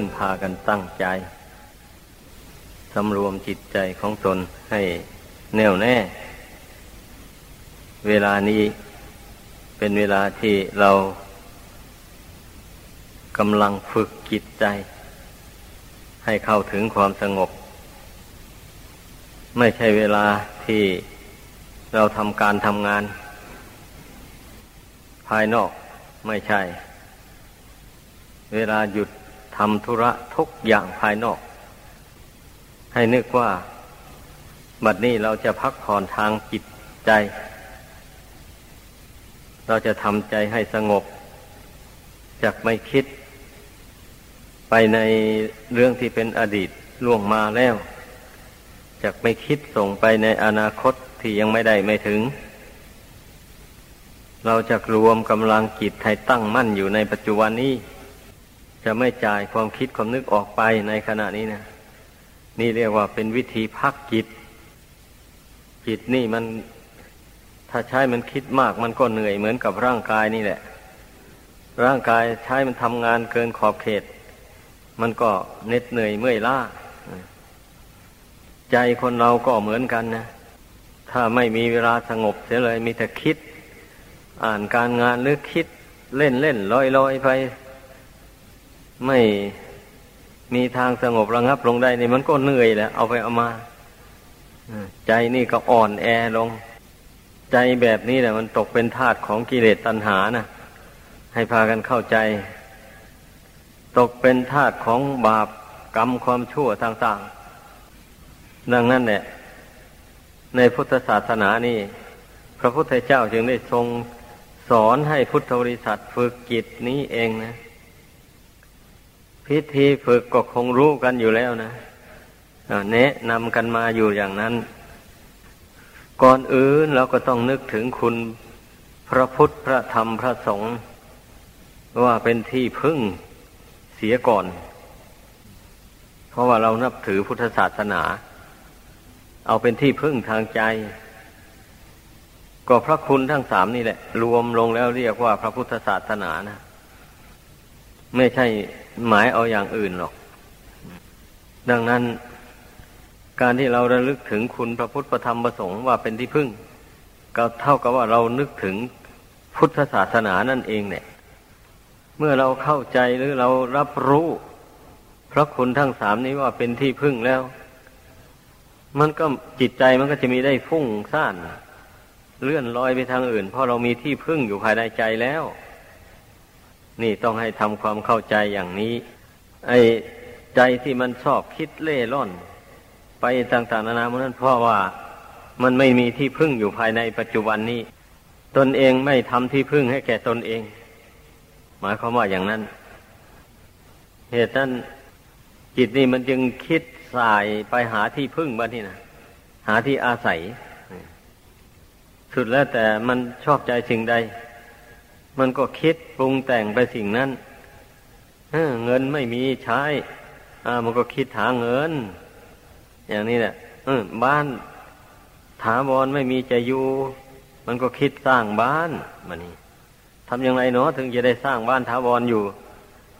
พึ่งพากันตั้งใจสำรวมจิตใจของตนให้แน่วแน่ เวลานี้เป็นเวลาที่เรากำลังฝึกจิตใจ ให้เข้าถึงความสงบ ไม่ใช่เวลาที่เราทำการทำงาน ภายนอกไม่ใช่ เวลาหยุด ทำธุระทุกอย่างภายนอก ให้นึกว่าบัดนี้เราจะพักผ่อนทางจิตใจ เราจะทำใจให้สงบ จากไม่คิด ไปในเรื่องที่เป็นอดีตล่วงมาแล้ว จากไม่คิดส่งไปในอนาคตที่ยังไม่ได้ไม่ถึง เราจะรวมกำลังจิตให้ตั้งมั่นอยู่ในปัจจุบันนี้ จะไม่จ่ายความคิดความนึกออกไปในขณะนี้นะนี่เรียกว่าเป็นวิธีพักจิต จิตนี่มัน ถ้าใช้มันคิดมากมันก็เหนื่อยเหมือนกับร่างกายนี่แหละ ร่างกายใช้มันทำงานเกินขอบเขต มันก็เหน็ดเหนื่อยเมื่อยล้าใจคนเราก็เหมือนกันนะ ถ้าไม่มีเวลาสงบเสียเลยมีแต่คิด อ่านการงานหรือคิดเล่นเล่นลอยลอยไป ไม่มีทางสงบระงับลงได้นี่มันก็เหนื่อยแหละเอาไปเอามาใจนี่ก็อ่อนแอลง ใจแบบนี้แหละมันตกเป็นทาตของกิเลสตัณหานะให้พากันเข้าใจ ตกเป็นทาตของบาปกรรมความชั่วต่างๆ ดังนั้นเนี่ยในพุทธศาสนานี่ พระพุทธเจ้าจึงได้ทรงสอนให้พุทธบริษัทฝึกจิตนี้เองนะ พิธีฝึกก็คงรู้กันอยู่แล้วนะแนะนำกันมาอยู่อย่างนั้น ก่อนอื่นเราก็ต้องนึกถึงคุณพระพุทธพระธรรมพระสงฆ์ว่าเป็นที่พึ่งเสียก่อน เพราะว่าเรานับถือพุทธศาสนา เอาเป็นที่พึ่งทางใจ ก็พระคุณทั้งสามนี่แหละ รวมลงแล้วเรียกว่าพระพุทธศาสนานะ ไม่ใช่หมายเอาอย่างอื่นหรอก ดังนั้น การที่เราระลึกถึงคุณพระพุทธธรรมประสงค์ว่าเป็นที่พึ่ง ก็เท่ากับว่าเรานึกถึงพุทธศาสนานั่นเองเนี่ย เมื่อเราเข้าใจหรือเรารับรู้พระคุณทั้งสามนี้ว่าเป็นที่พึ่งแล้ว มันก็จิตใจมันก็จะมีได้ฟุ้งซ่าน เลื่อนลอยไปทางอื่น เพราะเรามีที่พึ่งอยู่ภายในใจแล้ว นี่ต้องให้ทำความเข้าใจอย่างนี้ ไอ้ใจที่มันชอบคิดเล่ร่อน ไปต่างๆนานามันนั้นเพราะว่ามันไม่มีที่พึ่งอยู่ภายในปัจจุบันนี้ ตนเองไม่ทำที่พึ่งให้แก่ตนเอง หมายความว่าอย่างนั้น เหตุนั้นจิตนี่มันจึงคิดสายไปหาที่พึ่งบ้านี่นะหาที่อาศัย สุดแล้วแต่มันชอบใจสิ่งใด มันก็คิดปรุงแต่งไปสิ่งนั้นเงินไม่มีใช้มันก็คิดหาเงิน อย่างนี้แหละบ้านถาวรไม่มีจะอยู่ มันก็คิดสร้างบ้านมันนี่ทำอย่างไรเนาะถึงจะได้สร้างบ้านถาวรอยู่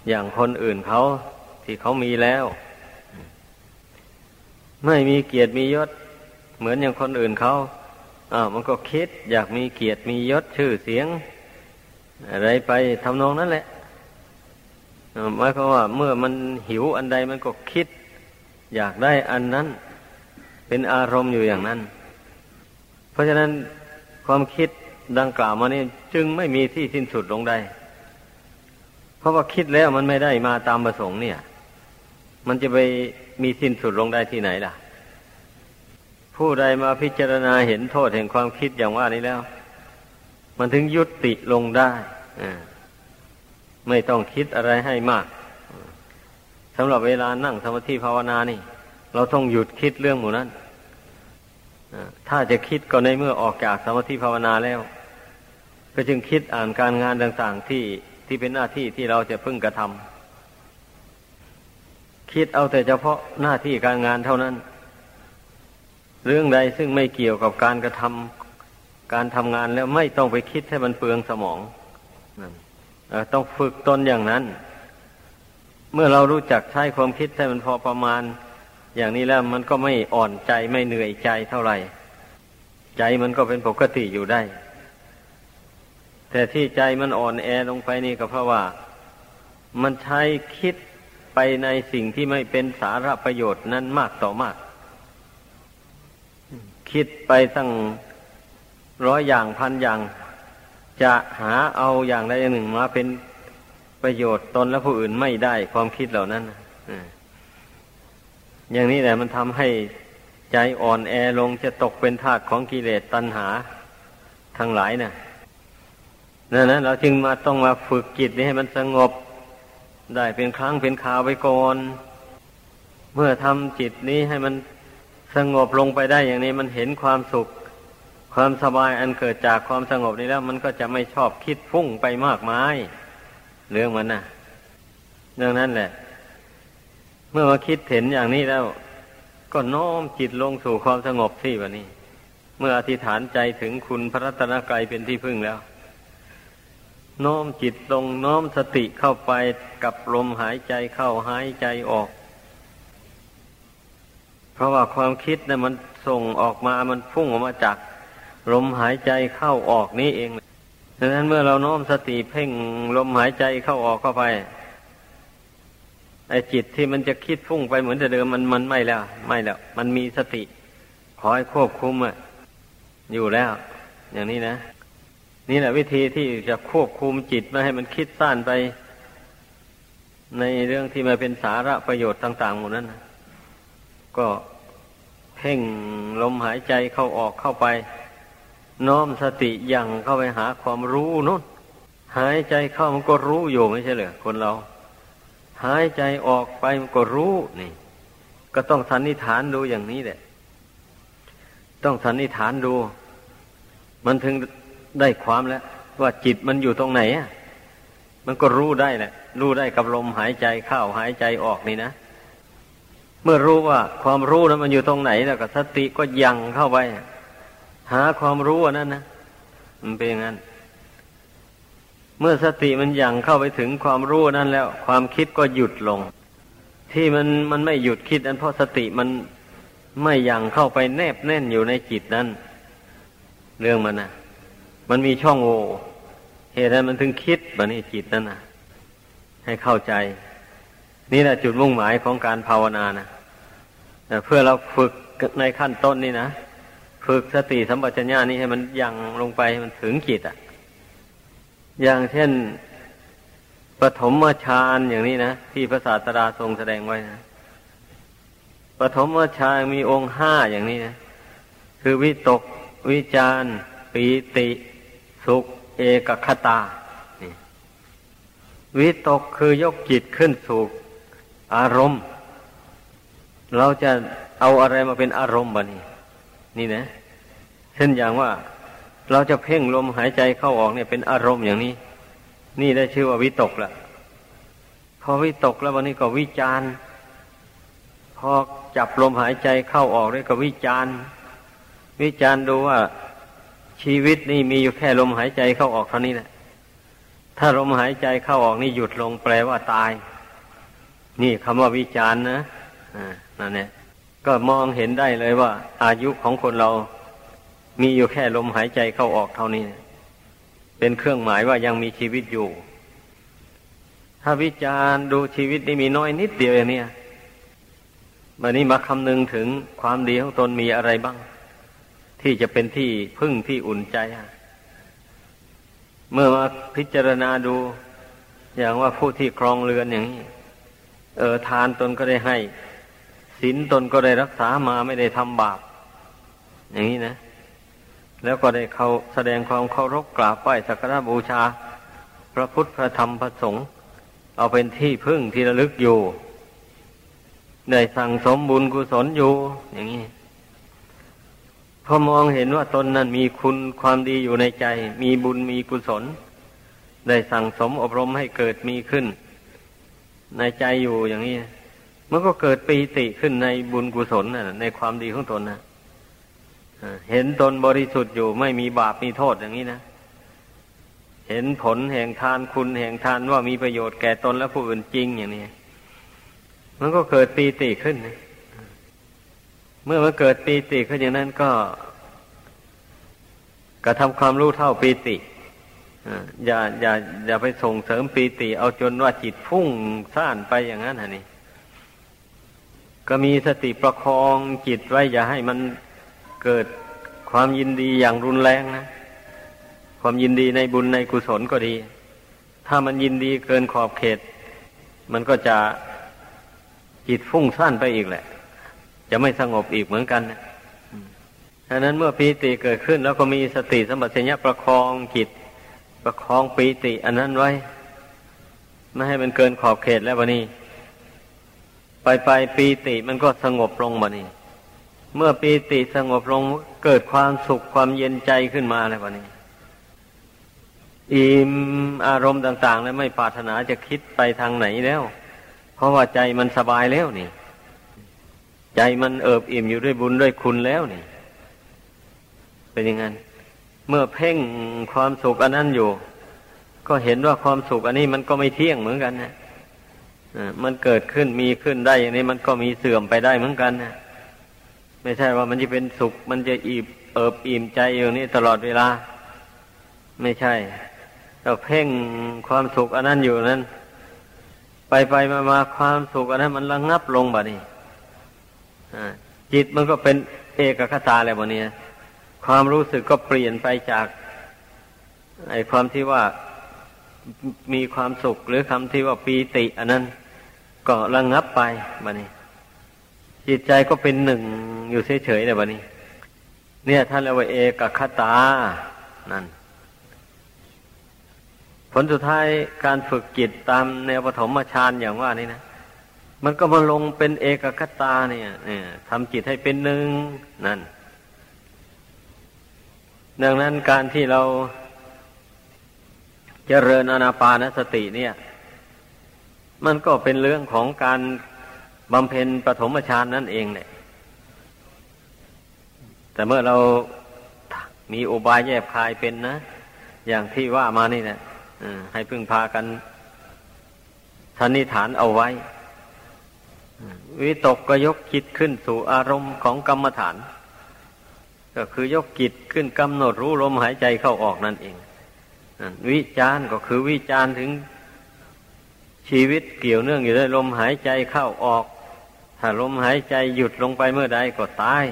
อย่างคนอื่นเขาที่เขามีแล้ว ไม่มีเกียรติมียศ เหมือนอย่างคนอื่นเขาอ่ามันก็คิดอยากมีเกียรติมียศชื่อเสียง อะไรไปทำนองนั้นแหละหมายความว่า เมื่อมันหิวอันใดมันก็คิด อยากได้อันนั้น เป็นอารมณ์อยู่อย่างนั้น เพราะฉะนั้นความคิดดังกล่าวมานี่จึงไม่มีที่สิ้นสุดลงได้ เพราะว่าคิดแล้วมันไม่ได้มาตามประสงค์เนี่ย มันจะไปมีสิ้นสุดลงได้ที่ไหนล่ะ ผู้ใดมาพิจารณาเห็นโทษแห่งความคิดอย่างว่านี้แล้ว มันถึงยุติลงได้ไม่ต้องคิดอะไรให้มากสำหรับเวลานั่งสมาธิภาวนานี่ เราต้องหยุดคิดเรื่องหมู่นั้นถ้าจะคิดก็ในเมื่อออกจากสมาธิภาวนาแล้ว ก็จึงคิดอ่านการงานต่างๆที่ที่เป็นหน้าที่ที่เราจะพึ่งกระทำคิดเอาแต่เฉพาะหน้าที่การงานเท่านั้น เรื่องใดซึ่งไม่เกี่ยวกับการกระทำ การทำงานแล้วไม่ต้องไปคิดให้มันเปลืองสมองต้องฝึกตนอย่างนั้นมมื่อเรารู้จักใช้ความคิดให้มันพอประมาณ อย่างนี้แล้วมันก็ไม่อ่อนใจไม่เหนื่อยใจเท่าไหร่ ใจมันก็เป็นปกติอยู่ได้ แต่ที่ใจมันอ่อนแอลงไปนี่ก็เพราะว่า มันใช้คิดไปในสิ่งที่ไม่เป็นสาระประโยชน์นั้นมากต่อมาก คิดไปตั้ง ร้อยอย่างพันอย่าง จะหาเอาอย่างใดอย่างหนึ่งมาเป็นประโยชน์ตนและผู้อื่นไม่ได้ความคิดเหล่านั้นอย่างนี้แหละมันทำให้ใจอ่อนแอลงจะตกเป็นทาสของกิเลสตัณหาทั้งหลายนะ่ะนั่นนะเราจึงมาต้องมาฝึกจิตนี้ให้มันสงบ ได้เป็นครั้งเป็นคราวไปก่อน เมื่อทำจิตนี้ให้มันสงบลงไปได้อย่างนี้มันเห็นความสุข ความสบายอันเกิดจากความสงบนี้แล้ว มันก็จะไม่ชอบคิดฟุ้งไปมากมายเรื่องมันนะ่ะเรื่องนั้นแหละ เมื่อมาคิดเห็นอย่างนี้แล้ว ก็น้อมจิตลงสู่ความสงบที่วันนี้ เมื่ออธิษฐานใจถึงคุณพระรัตนกรัยเป็นที่พึ่งแล้วน้อมจิตลงน้อมสติเข้าไปกับลมหายใจเข้าหายใจออก เพราะว่าความคิดนะ่ะมันส่งออกมามันพุ่งออกมาจาก ลมหายใจเข้าออกนี้เองดังนั้นเมื่อเราน้อมสติเพ่งลมหายใจเข้าออกเข้าไป ไอจิตที่มันจะคิดพุ่งไปเหมือนเดิมมันมันไม่แล้ว ไม่แล้ว มันมีสติคอยควบคุมอะอยู่แล้ว อย่างนี้นะ นี่แหละวิธีที่จะควบคุมจิตไม่ให้มันคิดสั้นไป ในเรื่องที่มาเป็นสาระประโยชน์ต่างๆหมดนั้นนะก็เพ่งลมหายใจเข้าออกเข้าไป น้อมสติยังเข้าไปหาความรู้นู่นหายใจเข้ามันก็รู้อยู่ไม่ใช่เหรอคนเรา หายใจออกไปมันก็รู้นี่ ก็ต้องสันนิฐานดูอย่างนี้แหละ ต้องสันนิฐานดู มันถึงได้ความแล้ว ว่าจิตมันอยู่ตรงไหนอะมันก็รู้ได้แหละ รู้ได้กับลมหายใจเข้าหายใจออกนี่นะ เมื่อรู้ว่าความรู้นั้นมันอยู่ตรงไหนแล้วก็สติก็ยังเข้าไป หาความรู้นั่นนะมันเป็นอย่างนั้น เมื่อสติมันยังเข้าไปถึงความรู้นั่นแล้ว ความคิดก็หยุดลง ที่มันมันไม่หยุดคิดนั้นเพราะสติมันไม่ยังเข้าไปแนบแน่นอยู่ในจิตนั้น เรื่องมันนะมันมีช่องโหว่เหตุนั้นมันถึงคิดแบบนี้จิตนั่นนะให้เข้าใจ นี่แหละจุดมุ่งหมายของการภาวนานะเพื่อเราฝึกในขั้นต้นนี่นะ ฝึกสติสัมปชัญญะนี้ให้มันยังลงไปมันถึงจิตอะ อย่างเช่นปฐมฌานอย่างนี้นะที่พระศาสดาทรงแสดงไว้นะปฐมฌานมีองค์ห้าอย่างนี้นะคือวิตกวิจารปีติ สุข เอกคตาวิตกคือยกจิตขึ้นสู่อารมณ์ เราจะเอาอะไรมาเป็นอารมณ์บะนี่นี่นะ ช่นอย่างว่าเราจะเพ่งลมหายใจเข้าออกเนี่ยเป็นอารมณ์อย่างนี้ นี่ได้ชื่อว่าวิตกละพอวิตกแล้ววันนี้ก็วิจารพอจับลมหายใจเข้าออกด้วยก็วิจารวิจารดูว่าชีวิตนี่มีอยู่แค่ลมหายใจเข้าออกเท่านี้แหละถ้าลมหายใจเข้าออกนี่หยุดลงแปลว่าตาย นี่คำว่าวิจารณ์นะอ่านั่นเนี่ยก็มองเห็นได้เลยว่า อายุของคนเรา มีอยู่แค่ลมหายใจเข้าออกเท่านี้ เป็นเครื่องหมายว่ายังมีชีวิตอยู่ ถ้าวิจารณ์ดูชีวิตนี่มีน้อยนิดเดียวอย่างนี้วันนี้มาคำนึงถึงความดีของตนมีอะไรบ้าง ที่จะเป็นที่พึ่งที่อุ่นใจ เมื่อมาพิจารณาดู อย่างว่าผู้ที่ครองเรือนอย่างนี้ เออทานตนก็ได้ให้ศีลตนก็ได้รักษามาไม่ได้ทำบาปอย่างนี้นะ แล้วก็ได้เขาแสดงความเคารพกราบไหว้สักการะบูชา พระพุทธพระธรรมพระสงฆ์เอาเป็นที่พึ่งที่ระลึกอยู่ได้สั่งสมบุญกุศลอยู่ อย่างนี้พอมองเห็นว่าตนนั้นมีคุณความดีอยู่ในใจ มีบุญมีกุศล ได้สั่งสมอบรมให้เกิดมีขึ้น ในใจอยู่อย่างนี้มันก็เกิดปีติขึ้นในบุญกุศลนะในความดีของตนนะ เห็นตนบริสุทธิ์อยู่ไม่มีบาปมีโทษอย่างนี้นะเห็นผลแห่งทานคุณแห่งทานว่ามีประโยชน์แก่ตนและผู้อื่นจริงอย่างนี้มันก็เกิดปีติขึ้นเมื่อมันเกิดปีติขึ้นอย่างนั้นก็กระทำความรู้เท่าปีติอย่าอย่าอย่าไปส่งเสริมปีติ เอาจนว่าจิตพุ่งซ่านไปอย่างนั้นฮะนี่ก็มีสติประคองจิตไว้อย่าให้มัน เกิดความยินดีอย่างรุนแรงนะ ความยินดีในบุญในกุศลก็ดี ถ้ามันยินดีเกินขอบเขต มันก็จะจิตฟุ้งซ่านไปอีกแหละ จะไม่สงบอีกเหมือนกันนะนั้นเมื่อปีติเกิดขึ้น แล้วก็มีสติสมบัติญญประคองจิต ประคองปีติ อันนั้นไว้ ไม่ให้มันเกินขอบเขตแล้ววะนี่ไปไปปีติมันก็สงบลงมานี่ เมื่อปีติสงบลงเกิดความสุขความเย็นใจขึ้นมาแล้ววะนี่อิ่มอารมณ์ต่างๆ แล้วไม่ปรารถนาจะคิดไปทางไหนแล้ว เพราะว่าใจมันสบายแล้วนี่ ใจมันเอิบอิ่มอยู่ด้วยบุญด้วยคุณแล้วนี่ เป็นยังไงเมื่อเพ่งความสุขอันนั้นอยู่ ก็เห็นว่าความสุขอันนี้มันก็ไม่เที่ยงเหมือนกันนะมันเกิดขึ้นมีขึ้นได้อย่างนี้มันก็มีเสื่อมไปได้เหมือนกันนะ ไม่ใช่ว่ามันจะเป็นสุข มันจะอีบเอิบอิ่มใจอยู่นี่ตลอดเวลา ไม่ใช่เราเพ่งความสุขอันนั้นอยู่นั้น ไปไปมามาความสุขอันนั้นมันระงงับลงบ่นี้จิตมันก็เป็นเอกคตาแล้วบ่นี้ความรู้สึกก็เปลี่ยนไปจาก ไอ้ความที่ว่ามีความสุขหรือคำที่ว่าปีติ อันนั้น ก็ระงงับไปบ่นี้ จิตใจก็เป็นหนึ่งอยู่เฉยๆเลยบ่นี้ เนี่ยท่านเรียกว่าเอกคตา นั่น ผลสุดท้ายการฝึกจิตตามแนวปฐมฌานอย่างว่านี่นะ มันก็มาลงเป็นเอกคตาเนี่ยเนี่ยทำจิตให้เป็นหนึ่งนั่น ดังนั้นการที่เราเจริญอนาปานสติเนี่ย มันก็เป็นเรื่องของการ บำเพ็ญปฐมฌานนั่นเองเนี่ย แต่เมื่อเรามีอุบายแยบคายเป็นนะ อย่างที่ว่ามานี่แหละให้พึ่งพากันสันนิฐานเอาไว้ วิตกก็ยกจิตขึ้นสู่อารมณ์ของกรรมฐาน ก็คือยกจิตขึ้นกำหนดรู้ลมหายใจเข้าออกนั่นเอง วิจารก็คือวิจารถึงชีวิตเกี่ยวเนื่องอยู่ด้วยลมหายใจเข้าออก ถ้าลมหายใจหยุดลงไปเมื่อใดก็ตาย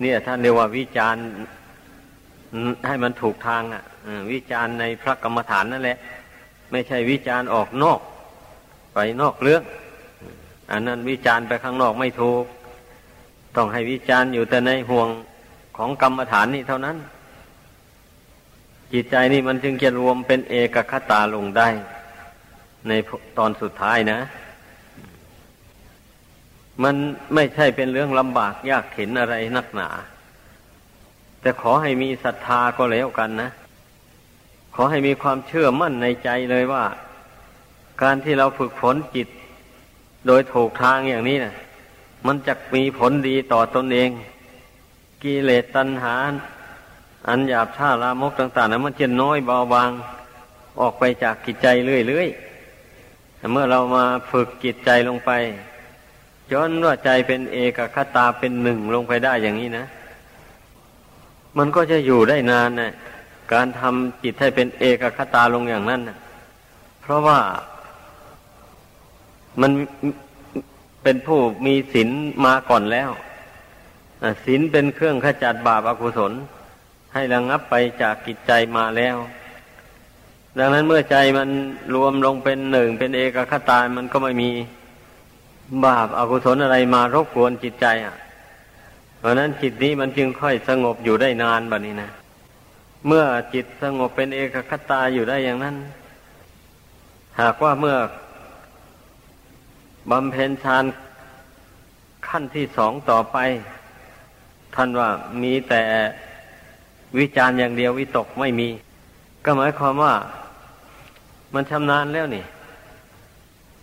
เนี่ยท่านเรียกว่าวิจารให้มันถูกทางอะวิจารณ์ในพระกรรมฐานนั่นแหละ ไม่ใช่วิจารณ์ออกนอก ไปนอกเรื่อง อันนั้นวิจารณ์ไปข้างนอกไม่ถูก ต้องให้วิจารณ์อยู่แต่ในห่วงของกรรมฐานนี่เท่านั้น จิตใจนี่มันจึงจะรวมเป็นเอกคตาลงได้ ในตอนสุดท้ายนะ มันไม่ใช่เป็นเรื่องลำบากยากเข็นอะไรนักหนา แต่ขอให้มีศรัทธาก็แล้วกันนะ ขอให้มีความเชื่อมั่นในใจเลยว่า การที่เราฝึกฝนจิต โดยถูกทางอย่างนี้นะมันจะมีผลดีต่อตนเอง กิเลสตัณหา อันหยาบช้าลามกต่างๆนะมันจะน้อยเบาบาง ออกไปจากจิตใจเรื่อยๆเมื่อเรามาฝึกจิตใจลงไป จนว่าใจเป็นเอกคตาเป็นหนึ่งลงไปได้อย่างนี้นะ มันก็จะอยู่ได้นานนะการทำจิตให้เป็นเอกคตาลงอย่างนั้นนะเพราะว่ามันเป็นผู้มีศีลมาก่อนแล้วศีลเป็นเครื่องขจัดบาปอากุศล ให้ระงงับไปจากกิจใจมาแล้ว ดังนั้นเมื่อใจมันรวมลงเป็นหนึ่งเป็นเอกคตา มันก็ไม่มี บาปอากุศลอะไรมารบกวนจิตใจ อะ เพราะนั้นจิตนี้มันจึงค่อยสงบอยู่ได้นานแบบนี้นะเมื่อจิตสงบเป็นเอกคตาอยู่ได้อย่างนั้น หากว่าเมื่อบำเพ็ญฌานขั้นที่สองต่อไป ท่านว่ามีแต่วิจารณ์อย่างเดียววิตกไม่มี ก็หมายความว่ามันชำนาญแล้วนี่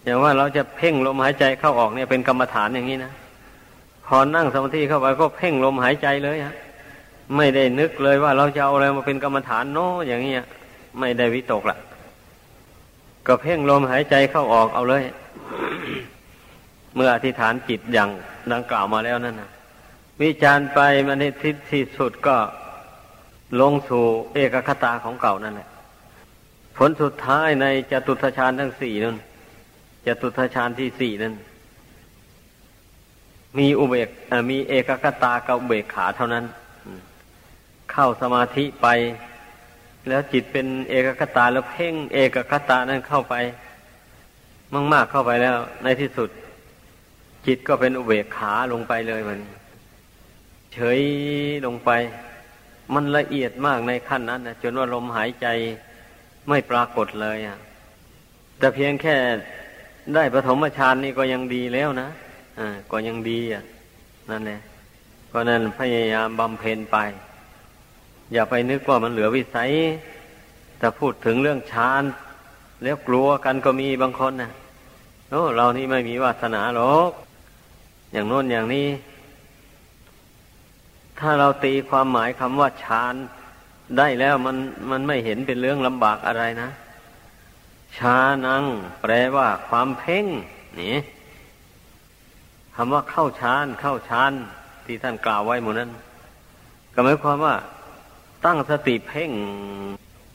อย่างว่าเราจะเพ่งลมหายใจเข้าออกเนี่ยเป็นกรรมฐานอย่างนี้นะพอนั่งสมาธิเข้าไปก็เพ่งลมหายใจเลยฮะไม่ได้นึกเลยว่าเราจะเอาอะไรมาเป็นกรรมฐานโน้อย่างเงี้ยไม่ได้วิตกละก็เพ่งลมหายใจเข้าออกเอาเลย เมื่ออธิษฐานจิตอย่างดังกล่าวมาแล้วนั่นนะวิจารไปมันในทิศที่สุดก็ลงสู่เอกคตาของเก่านั่นแหละผลสุดท้ายในจตุทชาญทั้งสี่นั้น จตุทชาญที่สี่นั้น มีอุเบกมีเอกคตากับอุเบกขาเท่านั้น เข้าสมาธิไป แล้วจิตเป็นเอกคตาแล้วเพ่งเอกคตานั้นเข้าไป มากๆเข้าไปแล้ว ในที่สุด จิตก็เป็นอุเบกขาลงไปเลยมัน เฉยลงไป มันละเอียดมากในขั้นนั้นนะจนว่าลมหายใจไม่ปรากฏเลยอะแต่เพียงแค่ ได้ปฐมฌานนี่ก็ยังดีแล้วนะอ่าก็ยังดีอะ นั่นแหละเพราะนั้นพยายามบำเพ็ญไป อย่าไปนึกว่ามันเหลือวิสัยแต่พูดถึงเรื่องฌานแล้วกลัวกันก็มีบางคนนะโอ้เรานี่ไม่มีวาสนาหรอกอย่างโน้นอย่างนี้ ถ้าเราตีความหมายคำว่าฌานได้แล้วมันมันไม่เห็นเป็นเรื่องลำบากอะไรนะ ชานัง แปลว่า ความเพ่งนี่คำว่าเข้าฌานเข้าฌานที่ท่านกล่าวไว้หมดนั้น ก็หมายความว่า ตั้งสติเพ่ง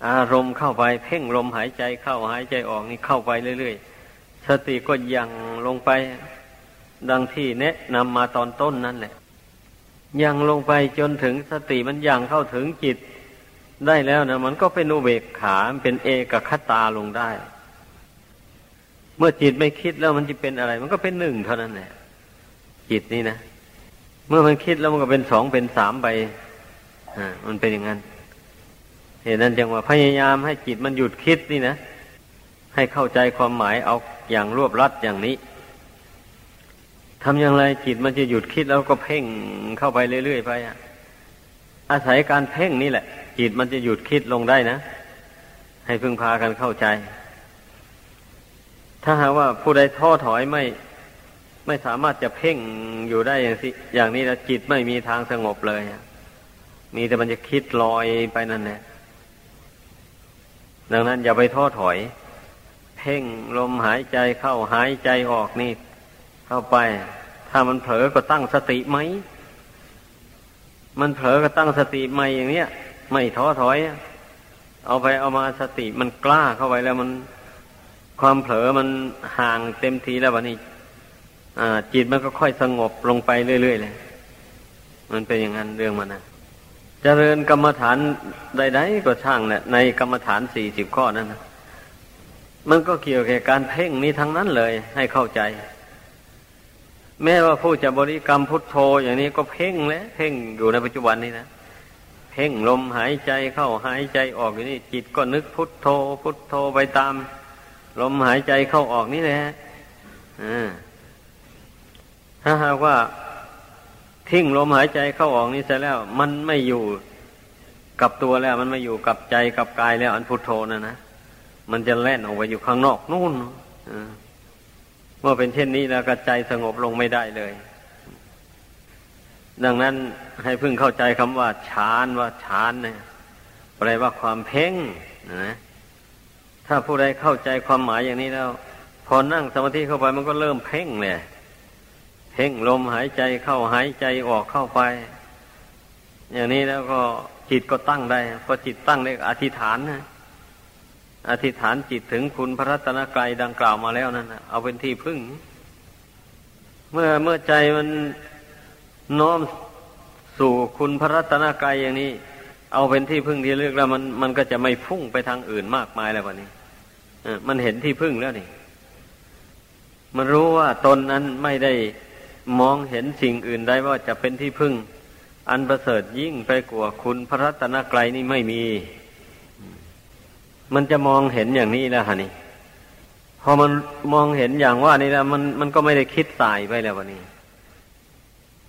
อารมณ์เข้าไปเพ่งลมหายใจเข้าหายใจออกนี่เข้าไปเรื่อยๆสติก็ยังลงไป ดังที่แนะนำมาตอนต้นนั่นแหละยังลงไปจนถึงสติมันยังเข้าถึงจิต ได้แล้วนะมันก็เป็นอุเบกขาเป็นเอกคตาลงได้ เมื่อจิตไม่คิดแล้วมันจะเป็นอะไร มันก็เป็นหนึ่งเท่านั้นแหละจิตนี่นะเมื่อมันคิดแล้วมันก็เป็นสองเป็นสามไปอ่ามันเป็นอย่างนั้นเหตุนั้นจึงว่าพยายามให้จิตมันหยุดคิดนี่นะให้เข้าใจความหมายเอาอย่างรวบรัดอย่างนี้ทำอย่างไรจิตมันจะหยุดคิดแล้วก็เพ่งเข้าไปเรื่อยๆไปอะอาศัยการเพ่งนี่แหละ จิตมันจะหยุดคิดลงได้นะ ให้พึ่งพากันเข้าใจ ถ้าหากว่าผู้ใดท้อถอยไม่ ไม่สามารถจะเพ่งอยู่ได้อย่างสิอย่างนี้แล้วจิตไม่มีทางสงบเลยมีแต่มันจะคิดลอยไปนั่นแหละดังนั้นอย่าไปท้อถอย เพ่งลมหายใจเข้าหายใจออกนี่ เข้าไป ถ้ามันเผลอก็ตั้งสติไหมมันเผลอก็ตั้งสติใหม่อย่างเนี้ย ไม่ท้อถอย เอาไปเอามาสติมันกล้าเข้าไปแล้วมันความเผลอมันห่างเต็มทีแล้ววันนี้จิตมันก็ค่อยสงบลงไปเรื่อยๆเลย มันเป็นอย่างนั้นเรื่องมันนะเจริญกรรมฐานใดๆก็ช่างเนี่ยในกรรมฐานสี่สิบข้อนั้นนะมันก็เกี่ยวกับการเพ่งนี้ทั้งนั้นเลยให้เข้าใจ แม้ว่าผู้จะบริกรรมพุทโธอย่างนี้ก็เพ่งแล้วเพ่งอยู่ในปัจจุบันนี้นะ พ่งลมหายใจเข้าหายใจออกอยู่นี่ จิตก็นึกพุทโธ พุทโธไปตาม ลมหายใจเข้าออกนี่แหละถ้าหากว่าทิ้งลมหายใจเข้าออกนี้เสร็จแล้ว มันไม่อยู่กับตัวแล้ว มันไม่อยู่กับใจกับกายแล้ว อันพุทโธนะนะมันจะแล่นออกไปอยู่ข้างนอกนู่นเมื่อเป็นเช่นนี้แล้วก็ใจสงบลงไม่ได้เลย ดังนั้นให้พึ่งเข้าใจคำว่าฌานว่าฌานเนี่ยแปลว่าความเพ่งนะถ้าผู้ใดเข้าใจความหมายอย่างนี้แล้ว พอนั่งสมาธิเข้าไปมันก็เริ่มเพ่งเลยเพ่งลมหายใจเข้าหายใจออกเข้าไป อย่างนี้แล้วก็จิตก็ตั้งได้พอจิตตั้งได้อธิษฐานนะอธิษฐานจิตถึงคุณพระรัตนกรัยดังกล่าวมาแล้วนั่นนะเอาเป็นที่พึ่ง เมื่อเมื่อใจมัน น้อมสู่คุณพระรัตนกรัยอย่างนี้ เอาเป็นที่พึ่งที่เลือกแล้วมันมันก็จะไม่พุ่งไปทางอื่นมากมายแล้ววันนี้มันเห็นที่พึ่งแล้วนี่มันรู้ว่าตนนั้นไม่ได้มองเห็นสิ่งอื่นได้ว่าจะเป็นที่พึ่ง อันประเสริฐยิ่งไปกว่าคุณพระรัตนกรัยนี่ไม่มี มันจะมองเห็นอย่างนี้แล้วฮะนี่พอมันมองเห็นอย่างว่านี่แล้วมันมันก็ไม่ได้คิดสายไปแล้ววันนี้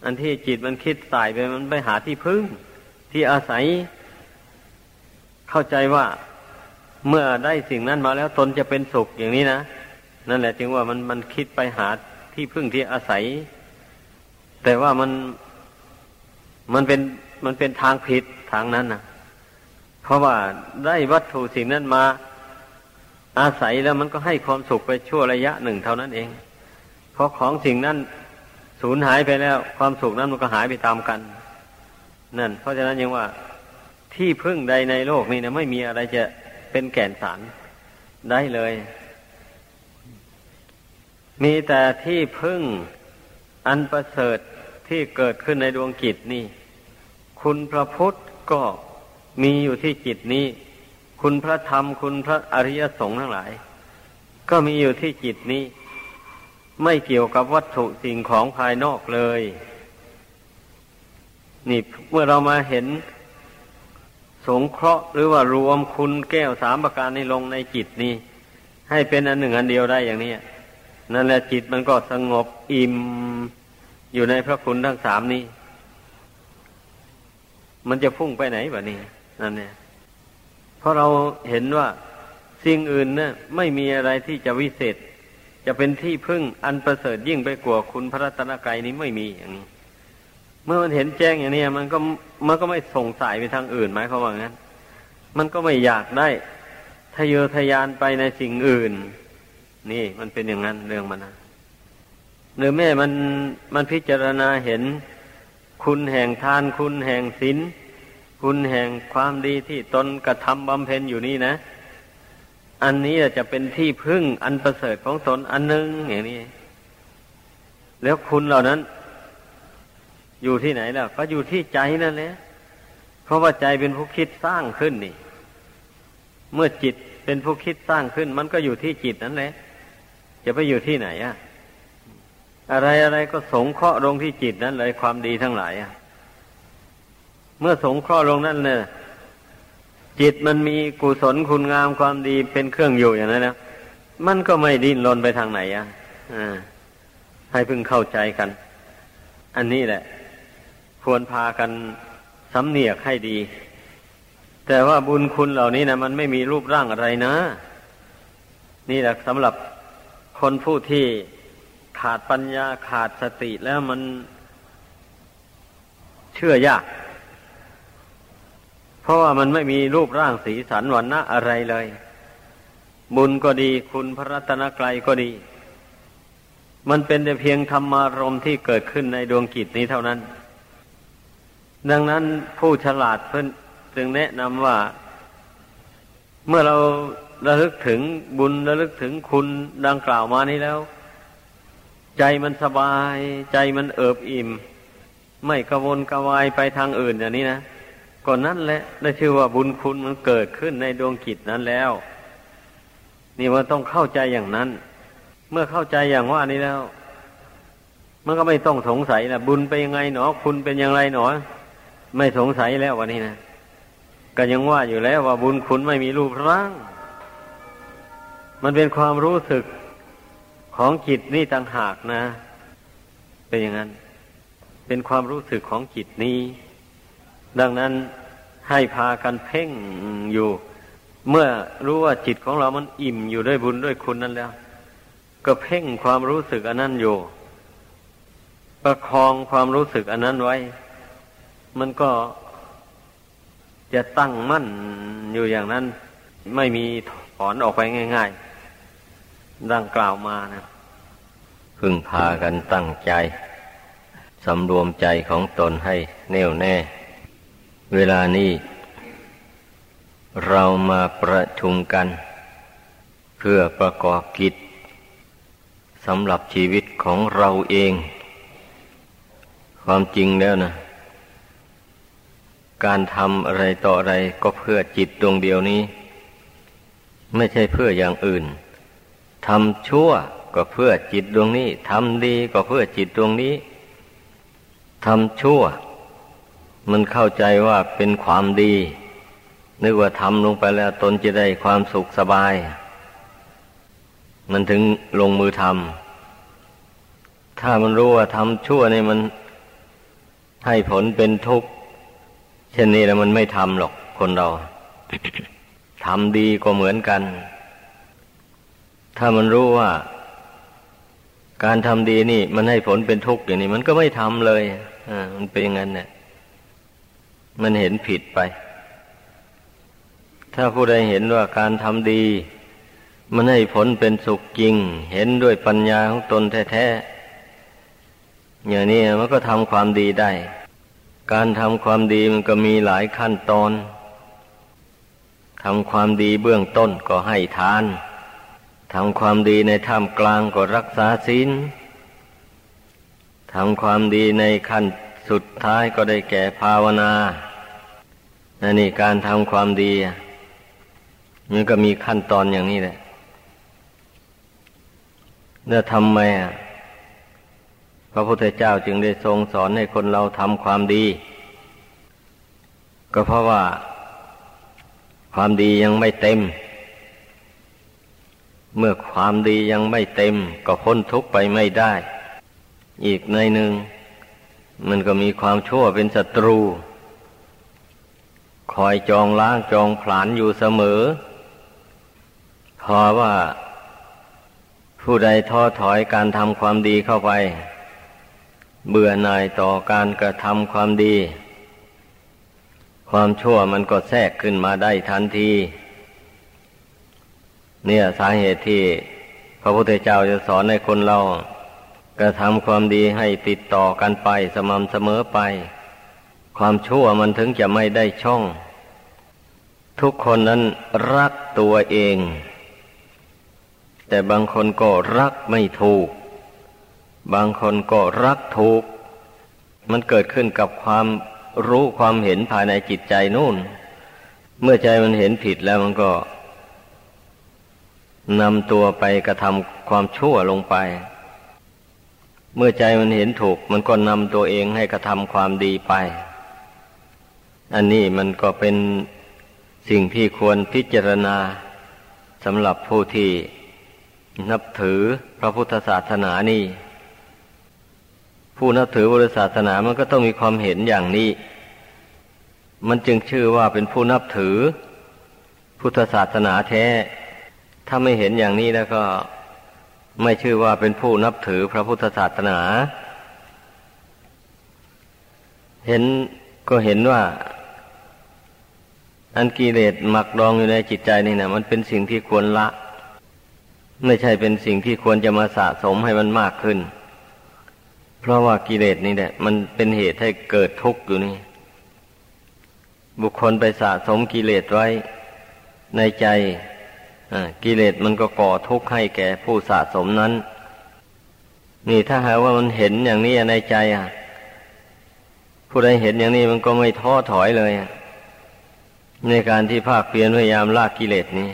อันที่จิตมันคิดสายไปมันไปหาที่พึ่ง ที่อาศัย เข้าใจว่าเมื่อได้สิ่งนั้นมาแล้วตนจะเป็นสุขอย่างนี้นะนั่นแหละจึงว่ามันมันคิดไปหาที่พึ่งที่อาศัย แต่ว่ามันมันเป็นมันเป็นทางผิดทางนั้นนะเพราะว่าได้วัตถุสิ่งนั้นมา อาศัยแล้วมันก็ให้ความสุขไปชั่วระยะหนึ่งเท่านั้นเอง เพราะของสิ่งนั้น สูญหายไปแล้ว ความสุขนั้นมันก็หายไปตามกัน นั่น เพราะฉะนั้นยังว่าที่พึ่งใดในโลกนี้นะไม่มีอะไรจะเป็นแก่นสารได้เลย มีแต่ที่พึ่งอันประเสริฐที่เกิดขึ้นในดวงจิตนี่ คุณพระพุทธก็มีอยู่ที่จิตนี้ คุณพระธรรม คุณพระอริยสงฆ์ทั้งหลาย ก็มีอยู่ที่จิตนี้ ไม่เกี่ยวกับวัตถุสิ่งของภายนอกเลย นี่เมื่อเรามาเห็น สงเคราะห์หรือว่ารวมคุณแก้วสามประการนี้ลงในจิตนี้ ให้เป็นอันหนึ่งอันเดียวได้อย่างนี้นั่นแหละจิตมันก็สงบอิ่มอยู่ในพระคุณทั้งสามนี้ มันจะพุ่งไปไหนแบบนี้นั่นเนี่ยเพราะเราเห็นว่าสิ่งอื่นเนะ่ยไม่มีอะไรที่จะวิเศษ จะเป็นที่พึ่งอันประเสริฐยิ่งไปกว่าคุณพระรัตนกรัยนี้ไม่มีอย่างนี้ เมื่อมันเห็นแจ้งอย่างนี้มันก็มันก็ไม่ส่งสายไปทางอื่นหมายความว่างั้น มันก็ไม่อยากได้ทะเยอทะยานไปในสิ่งอื่น นี่มันเป็นอย่างนั้นเรื่องมันนะหรือแม่มันมันพิจารณาเห็นคุณแห่งทานคุณแห่งศีลคุณแห่งความดีที่ตนกระทำบำเพ็ญอยู่นี่นะ อันนี้จะเป็นที่พึ่งอันประเสริฐของตนอันหนึ่งอย่างนี้ แล้วคุณเหล่านั้น อยู่ที่ไหนล่ะ ก็อยู่ที่ใจนั่นแหละเพราะว่าใจเป็นผู้คิดสร้างขึ้นนี่ เมื่อจิตเป็นผู้คิดสร้างขึ้น มันก็อยู่ที่จิตนั่นแหละจะไปอยู่ที่ไหนอะอะไรอะไรก็สงเคราะห์ลงที่จิตนั้นเลยความดีทั้งหลายอะเมื่อสงเคราะห์ลงนั่นเนี่ย จิตมันมีกุศลคุณงามความดีเป็นเครื่องอยู่อย่างนั้นนะมันก็ไม่ดิ้นรนไปทางไหนอะอ่าให้พึงเข้าใจกัน อันนี้แหละ ควรพากันสำเนียกให้ดี แต่ว่าบุญคุณเหล่านี้นะมันไม่มีรูปร่างอะไรนะ นี่แหละสำหรับคนผู้ที่ขาดปัญญาขาดสติแล้วมันเชื่อยาก เพราะว่ามันไม่มีรูปร่างสีสันวันนะอะไรเลย บุญก็ดีคุณพระรัตนกรัยก็ดี มันเป็นแต่เพียงธรรมารมที่เกิดขึ้นในดวงกิจนี้เท่านั้น ดังนั้นผู้ฉลาดเพิ่นจึงแนะนำว่า เมื่อเราระลึกถึงบุญระลึกถึงคุณดังกล่าวมานี้แล้ว ใจมันสบาย ใจมันเอิบอิ่ม ไม่กระวนกระวายไปทางอื่นอย่างนี้นะ ก่อนนั้นแหละได้ชื่อว่าบุญคุณมันเกิดขึ้นในดวงกิจนั้นแล้ว นี่มันต้องเข้าใจอย่างนั้น เมื่อเข้าใจอย่างว่านี้แล้วมันก็ไม่ต้องสงสัยนะบุญไปยังไงหนอ คุณเป็นอย่างไรหนอ ไม่สงสัยแล้ววันนี้นะก็ยังว่าอยู่แล้วว่าบุญคุณไม่มีรูปร่าง มันเป็นความรู้สึกของจิตนี่ต่างหากนะ เป็นอย่างนั้น เป็นความรู้สึกของจิตนี้ ดังนั้นให้พากันเพ่งอยู่ เมื่อรู้ว่าจิตของเรามันอิ่มอยู่ด้วยบุญด้วยคุณนั้นแล้ว ก็เพ่งความรู้สึกอันนั้นอยู่ ประคองความรู้สึกอันนั้นไว้ มันก็จะตั้งมั่นอยู่อย่างนั้น ไม่มีถอนออกไปง่าย ๆ ดังกล่าวมานะพึงพากันตั้งใจ สำรวมใจของตนให้แน่วแน่ เวลานี้ เรามาประชุมกัน เพื่อประกอบกิจสำหรับชีวิตของเราเอง ความจริงแล้วนะ การทำอะไรต่ออะไรก็เพื่อจิตดวงเดียวนี้ ไม่ใช่เพื่ออย่างอื่นทำชั่วก็เพื่อจิตดวงนี้ทำดีก็เพื่อจิตดวงนี้ทำชั่ว มันเข้าใจว่าเป็นความดี นึกว่าทำลงไปแล้วตนจะได้ความสุขสบาย มันถึงลงมือทำถ้ามันรู้ว่าทำชั่วนี่มันให้ผลเป็นทุกข์เช่นนี้แล้วมันไม่ทำหรอกคนเราทำดีก็เหมือนกัน ถ้ามันรู้ว่า การทำดีนี่ มันให้ผลเป็นทุกข์อย่างนี้ มันก็ไม่ทำเลยอ่ามันเป็นอย่างนั้นเนี่ย มันเห็นผิดไป ถ้าผู้ใดเห็นว่าการทำดี มันให้ผลเป็นสุขจริง เห็นด้วยปัญญาของตนแท้ๆอย่างนี้มันก็ทำความดีได้ การทำความดีมันก็มีหลายขั้นตอนทำความดีเบื้องต้นก็ให้ทานทำความดีในท่ามกลางก็รักษาศีลทำความดีในขั้นสุดท้ายก็ได้แก่ภาวนา นั่นนี่การทำความดีมันก็มีขั้นตอนอย่างนี้แหละเนี่ยทำไมอะพระพุทธเจ้าจึงได้ทรงสอนให้คนเราทำความดี ก็เพราะว่า ความดียังไม่เต็ม เมื่อความดียังไม่เต็ม ก็พ้นทุกข์ไปไม่ได้ อีกในหนึ่งมันก็มีความชั่วเป็นศัตรู คอยจองล้างจองผลาญอยู่เสมอ พอว่า ผู้ใดท้อถอยการทำความดีเข้าไป เบื่อหน่ายต่อการกระทำความดี ความชั่วมันก็แทรกขึ้นมาได้ทันที เนี่ยสาเหตุที่ พระพุทธเจ้าจะสอนให้คนเรากระทำความดีให้ติดต่อกันไปสม่ำเสมอไป ความชั่วมันถึงจะไม่ได้ช่อง ทุกคนนั้นรักตัวเอง แต่บางคนก็รักไม่ถูก บางคนก็รักถูก มันเกิดขึ้นกับความรู้ความเห็นภายในจิตใจนู่น เมื่อใจมันเห็นผิดแล้วมันก็นำตัวไปกระทำความชั่วลงไป เมื่อใจมันเห็นถูก มันก็นำตัวเองให้กระทำความดีไป อันนี้มันก็เป็นสิ่งที่ควรพิจารณาสำหรับผู้ที่นับถือพระพุทธศาสนานี่ ผู้นับถือพุทธศาสนามันก็ต้องมีความเห็นอย่างนี้ มันจึงชื่อว่าเป็นผู้นับถือ พุทธศาสนาแท้ ถ้าไม่เห็นอย่างนี้แล้วก็ไม่ชื่อว่าเป็นผู้นับถือพระพุทธศาสนา เห็นก็เห็นว่า อันกิเลสหมักดองอยู่ในจิตใจนี่นะมันเป็นสิ่งที่ควรละ ไม่ใช่เป็นสิ่งที่ควรจะมาสะสมให้มันมากขึ้น เพราะว่ากิเลสนี่แหละ มันเป็นเหตุให้เกิดทุกข์อยู่นี่ บุคคลไปสะสมกิเลสไว้ในใจกิเลสมันก็ก่อทุกข์ให้แก่ผู้สะสมนั้น นี่ถ้าหากว่ามันเห็นอย่างนี้ในใจอะ ผู้ใดเห็นอย่างนี้มันก็ไม่ท้อถอยเลย ในการที่ภาคเพียรพยายามลากกิเลสนี้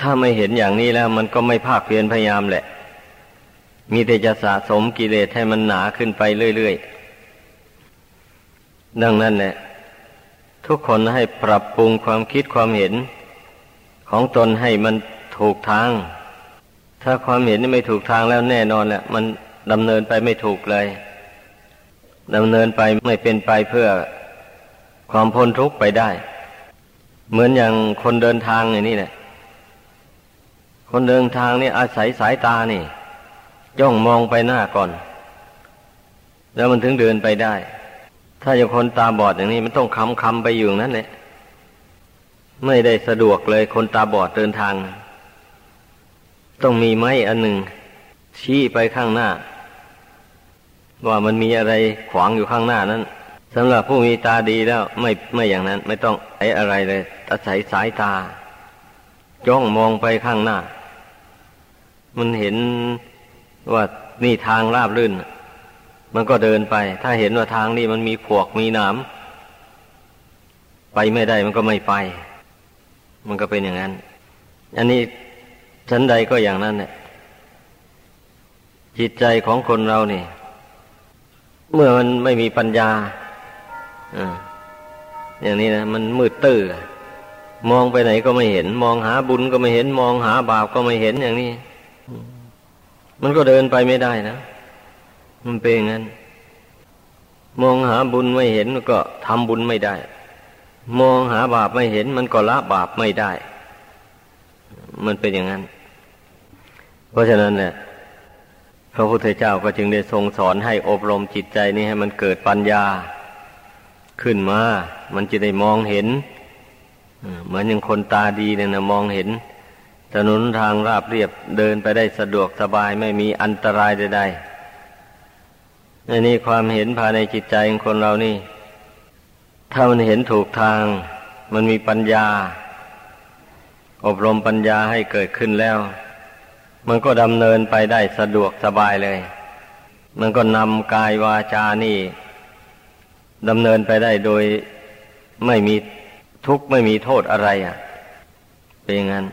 ถ้าไม่เห็นอย่างนี้แล้ว มันก็ไม่ภาคเพียรพยายามแหละ มีแต่จะสะสมกิเลสให้มันหนาขึ้นไปเรื่อยๆ ดังนั้นแหละทุกคนให้ปรับปรุงความคิดความเห็น ของตนให้มันถูกทาง ถ้าความเห็นนี่ไม่ถูกทางแล้วแน่นอนแหละ มันดำเนินไปไม่ถูกเลยดำเนินไปไม่เป็นไปเพื่อ ความพ้นทุกข์ไปได้ เหมือนอย่างคนเดินทางอย่างนี้แหละคนเดินทางนี่อาศัยสายตานี่ย่องมองไปหน้าก่อน แล้วมันถึงเดินไปได้ ถ้าอย่างคนตาบอดอย่างนี้มันต้องคำคำไปอยู่นั่นแหละไม่ได้สะดวกเลยคนตาบอดเดินทาง ต้องมีไม้อันหนึ่ง ชี้ไปข้างหน้า ว่ามันมีอะไรขวางอยู่ข้างหน้านั้น สำหรับผู้มีตาดีแล้วไม่ไม่อย่างนั้น ไม่ต้องใช้อะไรเลยอาศัยสายตา จ้องมองไปข้างหน้า มันเห็นว่านี่ทางราบรื่น มันก็เดินไป ถ้าเห็นว่าทางนี้มันมีขวกมีหนามไปไม่ได้มันก็ไม่ไป มันก็เป็นอย่างนั้น อันนี้ชั้นใดก็อย่างนั้นเนี่ยจิตใจของคนเราเนี่ยเมื่อมันไม่มีปัญญา อย่างนี้นะมันมืดตื้อมองไปไหนก็ไม่เห็น มองหาบุญก็ไม่เห็น มองหาบาปก็ไม่เห็นอย่างนี้ มันก็เดินไปไม่ได้นะ มันเป็นงั้น มองหาบุญไม่เห็นก็ทำบุญไม่ได้ มองหาบาปไม่เห็น มันก็ละบาปไม่ได้ มันเป็นอย่างนั้น เพราะฉะนั้นเนี่ยพระพุทธเจ้าก็จึงได้ทรงสอนให้อบรมจิตใจนี้ให้มันเกิดปัญญา ขึ้นมา มันจะได้มองเห็นเหมือนอย่างคนตาดีเนี่ยนะมองเห็น ถนนทางราบเรียบเดินไปได้สะดวกสบายไม่มีอันตรายใดๆในนี้ความเห็นภายในจิตใจของคนเรานี่ ถ้ามันเห็นถูกทาง มันมีปัญญา อบรมปัญญาให้เกิดขึ้นแล้ว มันก็ดำเนินไปได้สะดวกสบายเลย มันก็นำกายวาจานี่ ดำเนินไปได้โดยไม่มีทุกข์ไม่มีโทษอะไรอะ เป็นอย่างนั้น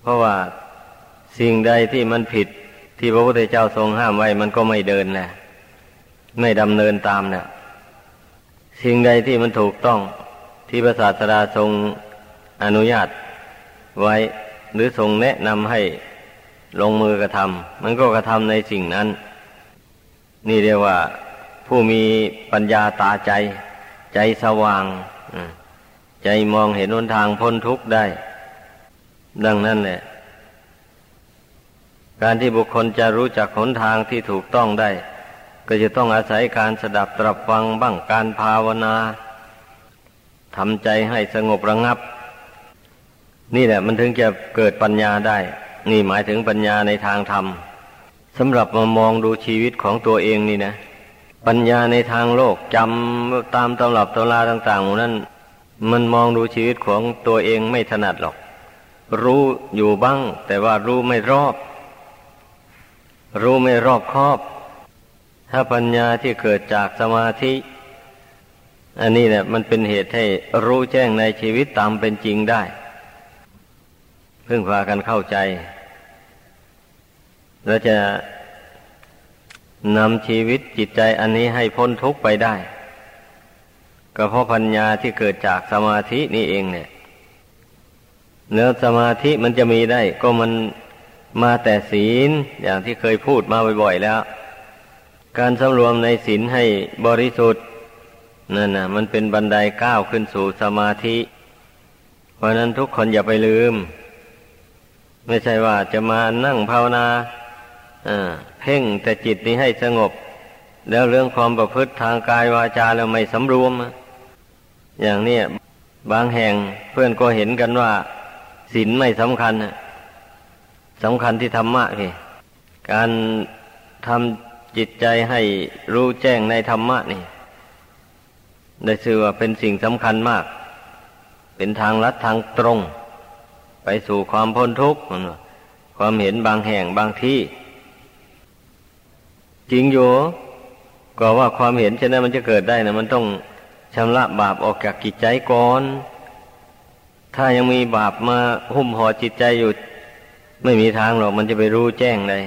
เพราะว่าสิ่งใดที่มันผิดที่พระพุทธเจ้าทรงห้ามไว้ มันก็ไม่เดินแหละไม่ดำเนินตามเนี่ยสิ่งใดที่มันถูกต้องที่พระศาสดาทรงอนุญาตไว้ หรือทรงแนะนำให้ลงมือกระทำมันก็กระทำในสิ่งนั้น นี่เรียกว่า ผู้มีปัญญาตาใจ ใจสว่าง ใจมองเห็นหนทางพ้นทุกข์ได้ ดังนั้นแหละ การที่บุคคลจะรู้จักหนทางที่ถูกต้องได้ ก็จะต้องอาศัยการสดับตรับฟังบ้างการภาวนาทำใจให้สงบระงับ นี่แหละมันถึงจะเกิดปัญญาได้ นี่หมายถึงปัญญาในทางธรรมสำหรับมามองดูชีวิตของตัวเองนี่นะ ปัญญาในทางโลกจำตามตำรับตำราต่างๆนั้น มันมองดูชีวิตของตัวเองไม่ถนัดหรอก รู้อยู่บ้าง แต่ว่ารู้ไม่รอบ รู้ไม่รอบครอบ ถ้าปัญญาที่เกิดจากสมาธิ อันนี้แหละมันเป็นเหตุให้รู้แจ้งในชีวิตตามเป็นจริงได้ เพิ่งพากันเข้าใจ แล้วจะ นำชีวิตจิตใจอันนี้ให้พ้นทุกข์ไปได้ ก็เพราะปัญญาที่เกิดจากสมาธินี่เองเนี่ยเนื้อสมาธิมันจะมีได้ ก็มันมาแต่ศีลอย่างที่เคยพูดมาบ่อยๆแล้ว การสำรวมในศีลให้บริสุทธิ์นั่นนะมันเป็นบันไดก้าวขึ้นสู่สมาธิ เพราะนั้นทุกคนอย่าไปลืม ไม่ใช่ว่าจะมานั่งภาวนา เพ่งแต่จิตนี้ให้สงบ แล้วเรื่องความประพฤติทางกายวาจาแล้วไม่สำรวม อย่างนี้บางแห่งเพื่อนก็เห็นกันว่าศีลไม่สำคัญสำคัญที่ธรรมะพี่การทำจิตใจให้รู้แจ้งในธรรมะนี่ ได้ชื่อว่าเป็นสิ่งสำคัญมาก เป็นทางลัดทางตรง ไปสู่ความพ้นทุกข์ความเห็นบางแห่งบางที่ จริงอยู่ก็ว่าความเห็นเช่นนั้นมันจะเกิดได้นะมันต้องชำระบาปออกจากกิจใจก่อน ถ้ายังมีบาปมาหุ้มห่อจิตใจอยู่ ไม่มีทางหรอกมันจะไปรู้แจ้งได้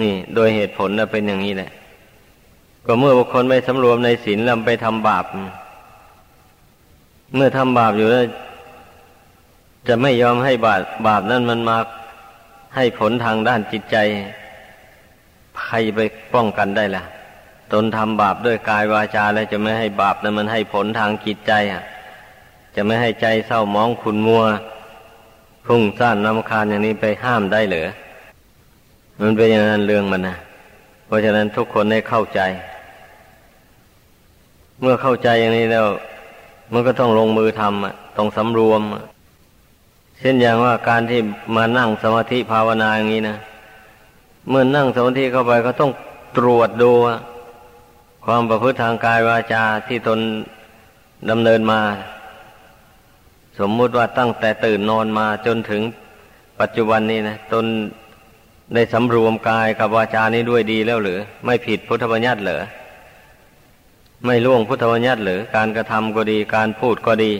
นี่ โดยเหตุผลนะเป็นอย่างนี้แหละ ก็เมื่อบุคคลไม่สำรวมในศีลลำไปทำบาป เมื่อทำบาปอยู่แล้วจะไม่ยอมให้บาปบาปนั้นมันมาให้ผลทางด้านจิตใจ ใครไปป้องกันได้ล่ะ ตนทำบาปด้วยกายวาจาแล้วจะไม่ให้บาปนั้นมันให้ผลทางจิตใจอะ จะไม่ให้ใจเศร้ามองขุนมัวพุ่งซ่านนำคาญอย่างนี้ไปห้ามได้เหรอมันเป็นอย่างนั้นเรื่องมันนะเพราะฉะนั้นทุกคนได้เข้าใจ เมื่อเข้าใจอย่างนี้แล้ว มันก็ต้องลงมือทำต้องสำรวม เช่นอย่างว่าการที่มานั่งสมาธิภาวนาอย่างนี้นะ เมื่อนั่งสมาธิเข้าไปก็ต้องตรวจดูความประพฤติทางกายวาจาที่ตนดำเนินมา สมมุติว่าตั้งแต่ตื่นนอนมาจนถึงปัจจุบันนี้นะตนได้สำรวมกายกับวาจานี้ด้วยดีแล้วหรือ ไม่ผิดพุทธบัญญัติเหรอไม่ล่วงพุทธบัญญัติหรือการกระทำก็ดีการพูดก็ดี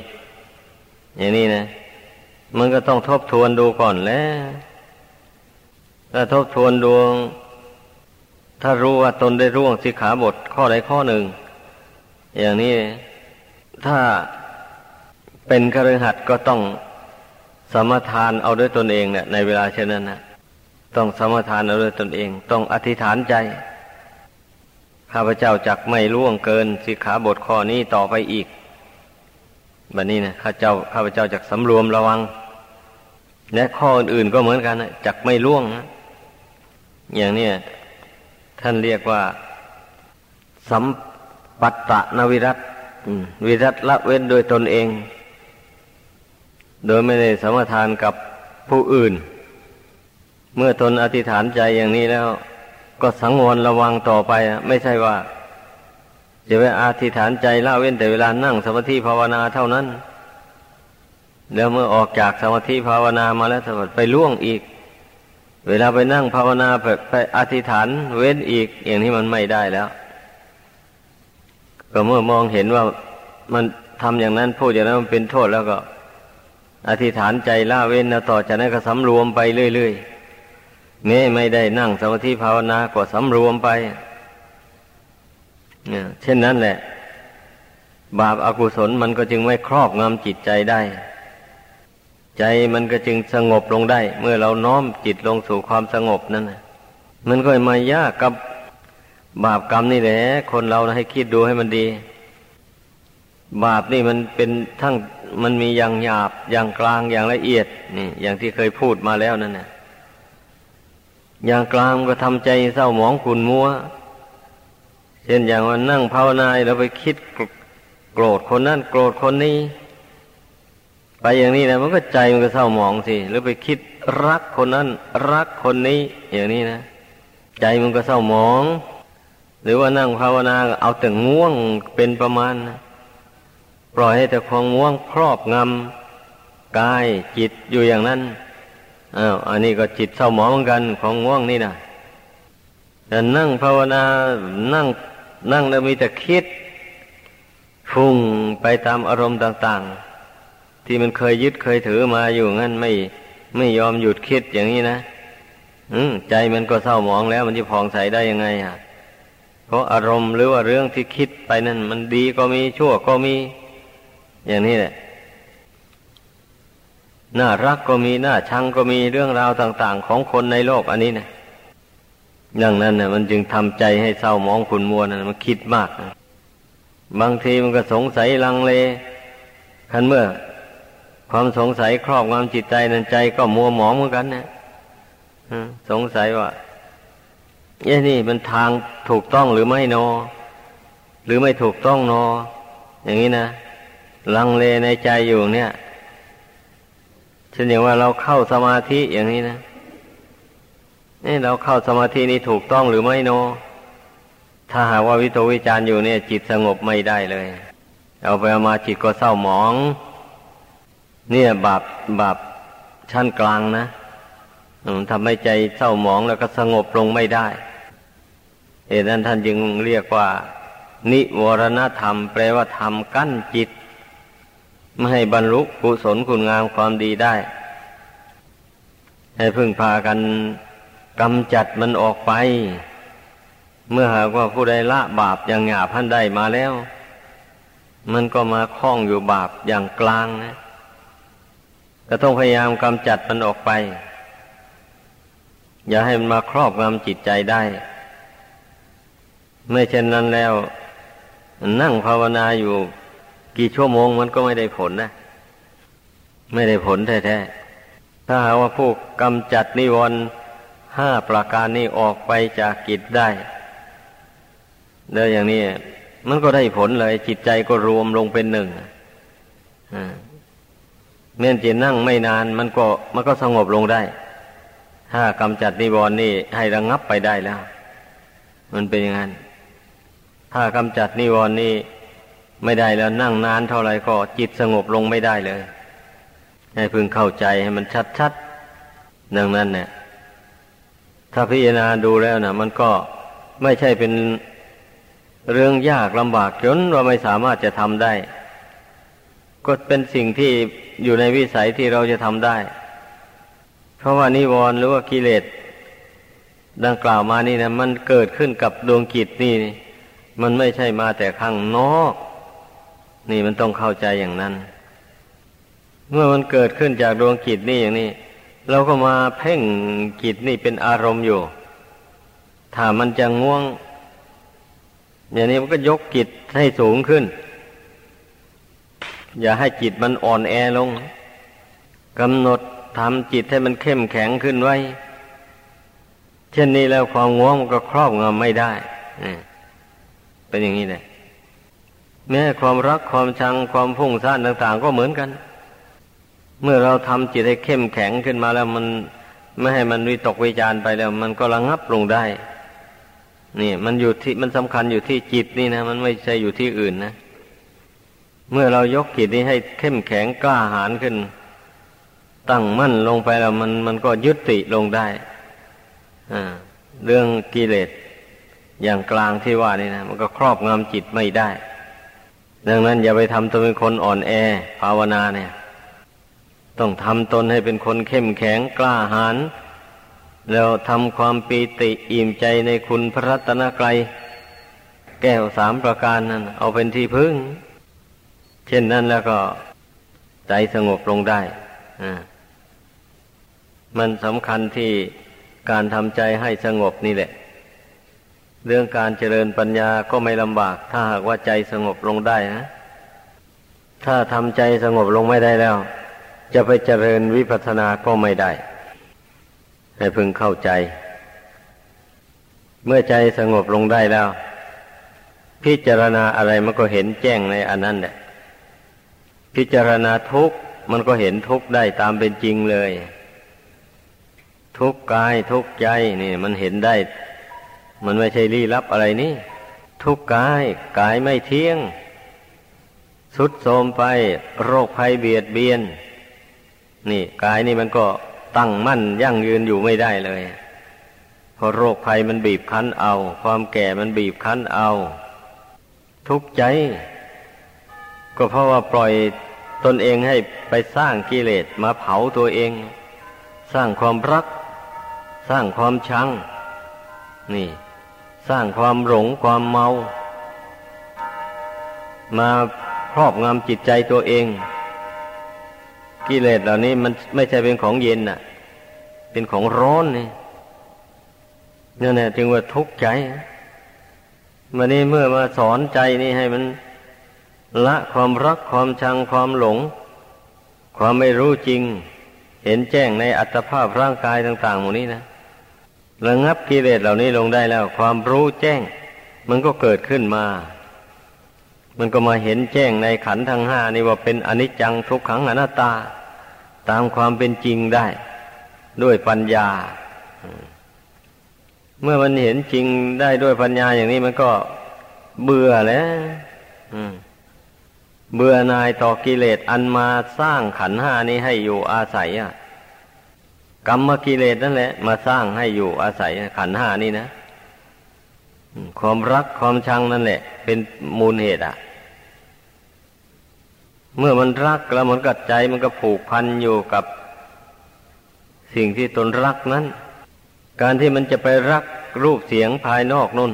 อย่างนี้นะมันก็ต้องทบทวนดูก่อนแล้ว ถ้าทบทวนดวง ถ้ารู้ว่าตนได้ร่วงสิขาบทข้อใดข้อหนึ่ง อย่างนี้ถ้าเป็นคฤหัสถ์ก็ต้องสมทานเอาด้วยตนเองเนี่ยในเวลาเช่นนั้นนะต้องสมทานเอาด้วยตนเอง ต้องอธิษฐานใจ ข้าพเจ้าจักไม่ล่วงเกินสิขาบทข้อนี้ต่อไปอีกแบบนี้นะข้าเจ้าข้าพเจ้าจักสำรวมระวัง และข้ออื่นๆก็เหมือนกันนะจักไม่ล่วงนะ อย่างนี้ท่านเรียกว่า สัมปัตตะนวิรัตวิรัตละเว้นโดยตนเอง โดยไม่ได้สมทานกับผู้อื่น เมื่อตนอธิษฐานใจอย่างนี้แล้ว ก็สังวรระวังต่อไป ไม่ใช่ว่าจะไปอธิษฐานใจละเว้นแต่เวลานั่งสมาธิภาวนาเท่านั้น แล้วเมื่อออกจากสมาธิภาวนามาแล้วไปล่วงอีก เวลาไปนั่งภาวนาไปอธิษฐาน เว้นอีก อย่างนี้มันไม่ได้แล้ว ก็เมื่อมองเห็นว่ามันทำอย่างนั้นพูดอย่างนั้นมันเป็นโทษแล้วก็ อธิษฐานใจละเว้นแล้วต่อจากนั้นก็สำรวมไปเรื่อยๆแม้ไม่ได้นั่งสมาธิภาวนาก็สำรวมไปเนี่ยเช่นนั้นแหละ บาปอากุศลมันก็จึงไม่ครอบงำจิตใจได้ ใจมันก็จึงสงบลงได้ เมื่อเราน้อมจิตลงสู่ความสงบนั่นนะมันก็มายากกับบาปกรรมนี่แหละ คนเราให้คิดดูให้มันดี บาปนี่มันเป็นทั้งมันมีอย่างหยาบอย่างกลางอย่างละเอียดนี่ อย่างที่เคยพูดมาแล้วนั่นนะอย่างกลางก็ทำใจเศร้าหมองขุนมัว เช่นอย่างวันนั่งภาวนาเราไปคิดโกรธคนนั้นโกรธคนนี้ ไปอย่างนี้นะมันก็ใจมันก็เศร้าหมองสิหรือไปคิดรักคนนั้น รักคนนี้ อย่างนี้นะใจมันก็เศร้าหมอง หรือว่านั่งภาวนาเอาแต่ง่วงเป็นประมาณนะปล่อยให้แต่ความง่วงครอบงำกายจิตอยู่อย่างนั้นอ้าวอันนี้ก็จิตเศร้าหมองเหมือนกันของง่วงนี่นะแต่นั่งภาวนานั่งนั่งแล้วมีแต่คิดฟุ้งไปตามอารมณ์ต่าง ๆ ที่มันเคยยึดเคยถือมาอยู่งั้นไม่ไม่ยอมหยุดคิดอย่างนี้นะอืใจมันก็เศร้าหมองแล้ว มันจะผ่องใสได้ยังไงอะ เพราะอารมณ์หรือว่าเรื่องที่คิดไปนั่น มันดีก็มีชั่วก็มี อย่างนี้แหละน่ารักก็มีน่าชังก็มีเรื่องราวต่าง ๆ ของคนในโลกอันนี้นะดังนั้นนะมันจึงทำใจให้เศร้ามองขุนมัวนะมันคิดมากนะบางทีมันก็สงสัยลังเลคันเมื่อ ความสงสัยครอบงำจิตใจนั้นใจก็มัวหมองเหมือนกันนะสงสัยว่าเอ้นี่มันทางถูกต้องหรือไม่นอ หรือไม่ถูกต้องนอ อย่างนี้นะลังเลในใจอยู่เนี่ยเช่นอย่างว่าเราเข้าสมาธิอย่างนี้นะนี่เราเข้าสมาธินี่ถูกต้องหรือไม่โนถ้าหากว่าวิโตวิจารอยู่เนี่ย จิตสงบไม่ได้เลย เอาไปเอามาจิตก็เศร้าหมอง เนี่ยบาปบาปชั้นกลางนะทำให้ใจเศร้าหมองแล้วก็สงบลงไม่ได้เหตุนั้นท่านจึงเรียกว่า นิวรณธรรม แปลว่าธรรมกั้นจิต ไม่ให้บรรลุกุศลคุณงามความดีได้ ให้พึ่งพากันกำจัดมันออกไป เมื่อหากว่าผู้ใดละบาปอย่างหยาบพันได้มาแล้ว มันก็มาคล้องอยู่บาปอย่างกลางนะ ก็ต้องพยายามกำจัดมันออกไป อย่าให้มันมาครอบงำจิตใจได้ไม่เช่นนั้นแล้ว นั่งภาวนาอยู่ กี่ชั่วโมงมันก็ไม่ได้ผลนะ ไม่ได้ผลแท้ๆถ้าหาว่าผู้กำจัดนิวรณ์ห้าประการนี้ออกไปจากกิจได้เด้อย่างนี้มันก็ได้ผลเลย จิตใจก็รวมลงเป็นหนึ่ง เมื่อจิตนั่งไม่นานมันก็มันก็สงบลงได้ ถ้ากำจัดนิวรณ์นี่ให้ระงงับไปได้แล้ว มันเป็นอย่างนั้น ถ้ากำจัดนิวรณ์นี่ไม่ได้แล้วนั่งนานเท่าไหร่ก็จิตสงบลงไม่ได้เลย ให้พึงเข้าใจให้มันชัดๆดังนั้นเนี่ยถ้าพิจารณาดูแล้วนะมันก็ไม่ใช่เป็นเรื่องยากลำบากจนว่าไม่สามารถจะทำได้ ก็เป็นสิ่งที่ อยู่ในวิสัยที่เราจะทำได้ เพราะว่านิวรณ์หรือว่ากิเลสดังกล่าวมานี่นะมันเกิดขึ้นกับดวงกิจนี่ มันไม่ใช่มาแต่ข้างนอก นี่มันต้องเข้าใจอย่างนั้น เมื่อมันเกิดขึ้นจากดวงจิตนี่อย่างนี้ เราก็มาเพ่งจิตนี่เป็นอารมณ์อยู่ ถ้ามันจะง่วง อย่างนี้มันก็ยกจิตให้สูงขึ้น อย่าให้จิตมันอ่อนแอลงกำหนดทำจิตให้มันเข้มแข็งขึ้นไว้ เช่นนี้แล้วความง่วงมันก็ครอบงำไม่ได้เป็นอย่างนี้เลยแม้ความรักความชังความพุ่งซ่านต่าง ๆ ก็เหมือนกัน เมื่อเราทำจิตให้เข้มแข็งขึ้นมาแล้วมันไม่ให้มันวิตกวิจารไปแล้ว มันก็ระงับลงได้ นี่ มันอยู่ที่มันสำคัญอยู่ที่จิตนี่นะ มันไม่ใช่อยู่ที่อื่นนะ เมื่อเรายกจิตนี้ให้เข้มแข็งกล้าหาญขึ้น ตั้งมั่นลงไปแล้วมันมันก็ยุติลงได้เรื่องกิเลสอย่างกลางที่ว่านี่นะมันก็ครอบงำจิตไม่ได้ ดังนั้นอย่าไปทำตัวเป็นคนอ่อนแอ ภาวนาเนี่ย ต้องทำตนให้เป็นคนเข้มแข็งกล้าหาญแล้วทำความปีติอิ่มใจในคุณพระรัตนกรัยแก้วสามประการนั้นเอาเป็นที่พึ่ง เช่นนั้นแล้วก็ใจสงบลงได้มันสำคัญที่การทำใจให้สงบนี่แหละ เรื่องการเจริญปัญญาก็ไม่ลำบาก ถ้าหากว่าใจสงบลงได้นะ ถ้าทำใจสงบลงไม่ได้แล้ว จะไปเจริญวิปัสสนาก็ไม่ได้ ให้พึงเข้าใจ เมื่อใจสงบลงได้แล้ว พิจารณาอะไรมันก็เห็นแจ้งในอันนั้นแหละ พิจารณาทุกมันก็เห็นทุกได้ตามเป็นจริงเลย ทุกกายทุกใจนี่ มันเห็นได้ มันไม่ใช่ลี้ลับอะไรนี่ ทุกกายกายไม่เที่ยง สุดโทมไปโรคภัยเบียดเบียน นี่กายนี่มันก็ตั้งมั่นยั่งยืนอยู่ไม่ได้เลยเพราะโรคภัยมันบีบคั้นเอา ความแก่มันบีบคั้นเอา ทุกใจ ก็เพราะว่าปล่อย ตนเองให้ไปสร้างกิเลสมาเผาตัวเอง สร้างความรัก สร้างความชัง นี่ สร้างความหลงความเมา มาครอบงำจิตใจตัวเอง กิเลสเหล่านี้มันไม่ใช่เป็นของเย็นน่ะ เป็นของร้อนนี่นั่นแหละจึงว่าทุกข์ใจมันนี้เมื่อมาสอนใจนี่ให้มัน ละความรักความชังความหลง ความไม่รู้จริง เห็นแจ้งในอัตภาพร่างกายต่างๆหมดนี้นะระงับกิเลสเหล่านี้ลงได้แล้ว ความรู้แจ้ง มันก็เกิดขึ้นมา มันก็มาเห็นแจ้งในขันธ์ทั้งห้านี่ว่าเป็นอนิจจังทุกขังอนัตตา ตามความเป็นจริงได้ ด้วยปัญญา เมื่อมันเห็นจริงได้ด้วยปัญญาอย่างนี้มันก็เบื่อแล้ว เบื่อนายต่อกิเลสอันมาสร้างขันห้านี้ให้อยู่อาศัยอะกรรมกิเลสนั่นแหละ มาสร้างให้อยู่อาศัยขันห้านี่นะความรักความชังนั่นแหละ เป็นมูลเหตุอะ เมื่อมันรักแล้วมันกัดใจมันก็ผูกพันอยู่กับ สิ่งที่ตนรักนั้น การที่มันจะไปรักรูปเสียงภายนอกนู่น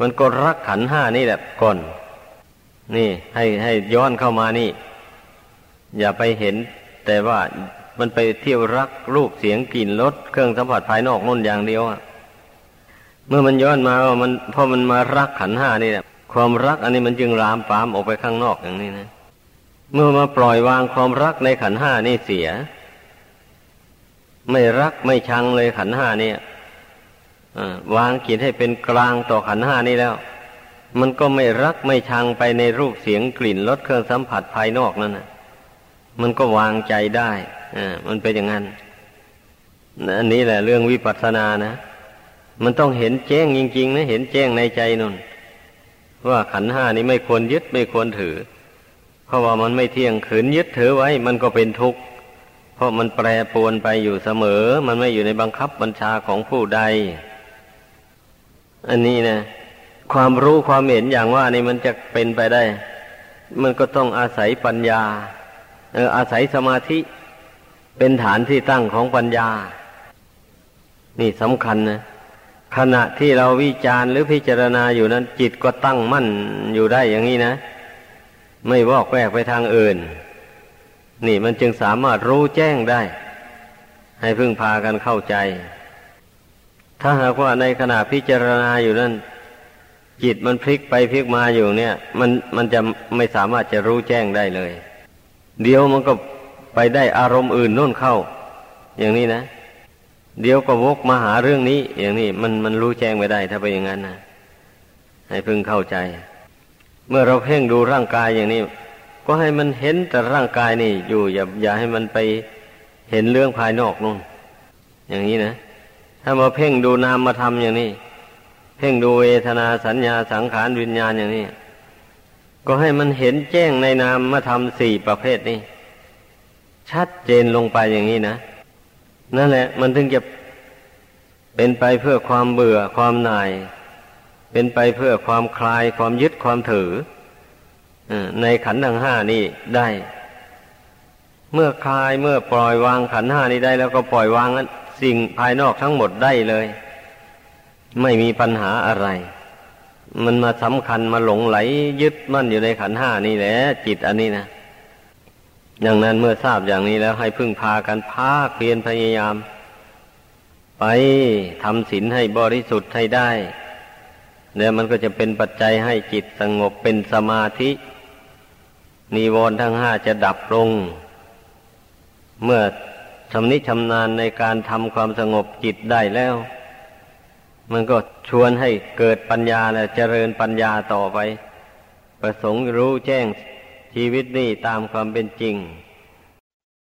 มันก็รักขันห้านี่แหละก่อน นี่ให้ให้ย้อนเข้ามานี่ อย่าไปเห็น แต่ว่ามันไปเที่ยวรักรูปเสียงกลิ่นรสเครื่องสัมผัสภายนอกนู่นอย่างเดียวอะเมื่อมันย้อนมาว่ามันพอมันมารักขันห้านี่แหละความรักอันนี้มันจึงรามปามออกไปข้างนอกอย่างนี้นะ เมื่อมาปล่อยวางความรักในขันห้านี่เสีย ไม่รักไม่ชังเลยขันห้านี่วางจิตให้เป็นกลางต่อขันห้านี่แล้ว มันก็ไม่รักไม่ชังไปในรูปเสียงกลิ่นรสเครื่องสัมผัสภายนอกนั่นนะมันก็วางใจได้อ่ามันเป็นอย่างนั้นอันนี้แหละเรื่องวิปัสสนานะมันต้องเห็นแจ้งจริง ๆ นะเห็นแจ้งในใจนนว่าขันห้านี้ไม่ควรยึดไม่ควรถือ เพราะว่ามันไม่เที่ยงขืนยึดถือไว้ มันก็เป็นทุกข์เพราะมันแปรปรวนไปอยู่เสมอ มันไม่อยู่ในบังคับบัญชาของผู้ใด อันนี้นะ ความรู้ความเห็นอย่างว่านี่มันจะเป็นไปได้ มันก็ต้องอาศัยปัญญาเอออาศัยสมาธิเป็นฐานที่ตั้งของปัญญา นี่สำคัญนะขณะที่เราวิจารณ์หรือพิจารณาอยู่นั้น จิตก็ตั้งมั่นอยู่ได้อย่างนี้นะ ไม่วอกแวกไปทางอื่น นี่มันจึงสามารถรู้แจ้งได้ ให้พึ่งพากันเข้าใจ ถ้าหากว่าในขณะพิจารณาอยู่นั้น จิตมันพลิกไปพลิกมาอยู่เนี่ย มันมันจะไม่สามารถจะรู้แจ้งได้เลย เดี๋ยวมันก็ไปได้อารมณ์อื่นนู่นเข้า อย่างนี้นะเดี๋ยวก็วกมาหาเรื่องนี้ อย่างนี้มันมันรู้แจ้งไม่ได้ถ้าไปอย่างนั้นนะให้พึงเข้าใจ เมื่อเราเพ่งดูร่างกายอย่างนี้ ก็ให้มันเห็นแต่ร่างกายนี่อยู่ อย่าอย่าให้มันไปเห็นเรื่องภายนอกนู่นอย่างนี้นะถ้ามาเพ่งดูนามมาทำอย่างนี้ เพ่งดูเวทนาสัญญาสังขารวิญญาณอย่างนี้ ก็ให้มันเห็นแจ้งในนามมาทำสี่ประเภทนี้ ชัดเจนลงไปอย่างนี้นะ นั่นแหละ มันถึงจะเป็นไปเพื่อความเบื่อความหน่าย เป็นไปเพื่อความคลายความยึดความถือในขันธ์ทั้งห้านี่ได้ เมื่อคลายเมื่อปล่อยวางขันธ์ห้านี้ได้ แล้วก็ปล่อยวางสิ่งภายนอกทั้งหมดได้เลย ไม่มีปัญหาอะไร มันมาสำคัญมาหลงไหลยึดมั่นอยู่ในขันห้านี่แหละจิตอันนี้นะอย่างนั้นเมื่อทราบอย่างนี้แล้วให้พึ่งพากันภาคเพียรพยายาม ไปทำศีลให้บริสุทธิ์ให้ได้ แล้วมันก็จะเป็นปัจจัยให้จิตสงบเป็นสมาธิ นิวรณ์ทั้งห้าจะดับลง เมื่อชำนิชำนาญในการทำความสงบจิตได้แล้ว มันก็ชวนให้เกิดปัญญาและเจริญปัญญาต่อไป ประสงค์รู้แจ้งชีวิตนี่ตามความเป็นจริง